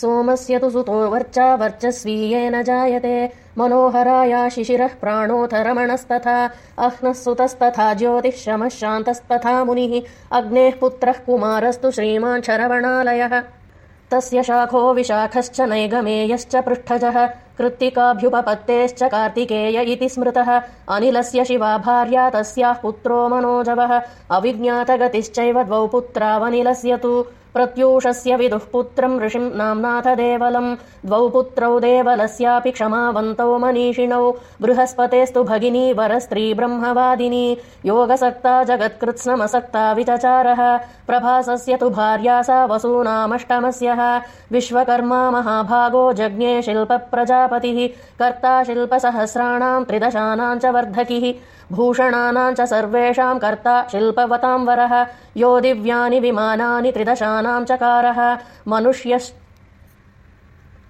सोमस्य तु सुतो वर्चा वर्चस्वीयेन जायते। मनोहराया शिशिरः प्राणोऽथ रमणस्तथा अह्नः सुतस्तथा ज्योतिः शमः शान्तस्तथा मुनिः अग्नेः पुत्रः कुमारस्तु श्रीमान् शरवणालयः तस्य शाखो विशाखश्च नैगमेयश्च पृष्ठजः कृत्तिकाभ्युपपत्तेश्च कार्तिकेय इति स्मृतः। अनिलस्य शिवा भार्या तस्याः पुत्रो मनोजवः अविज्ञातगतिश्चैव द्वौ पुत्रावनिलस्य तु। प्रत्यूषस्य विदुः पुत्रम् ऋषिम् नाम्नाथ देवलम् द्वौ पुत्रौ देवलस्यापि क्षमावन्तौ मनीषिणौ बृहस्पतेस्तु भगिनी वरस्त्री ब्रह्मवादिनी योगसक्ता जगत्कृत्स्नमसक्ता विचचारः प्रभासस्य तु भार्या सा वसूनामष्टमस्यः विश्वकर्मा महाभागो जज्ञे शिल्पप्रजापतिः कर्ता शिल्पसहस्राणाम् त्रिदशानाम् च वर्धकिः भूषणानाम् च सर्वेषाम् कर्ता शिल्पवताम् वरः यो दिव्यानि विमानानि त्रिदशानाम् चकारः मनुष्यश्च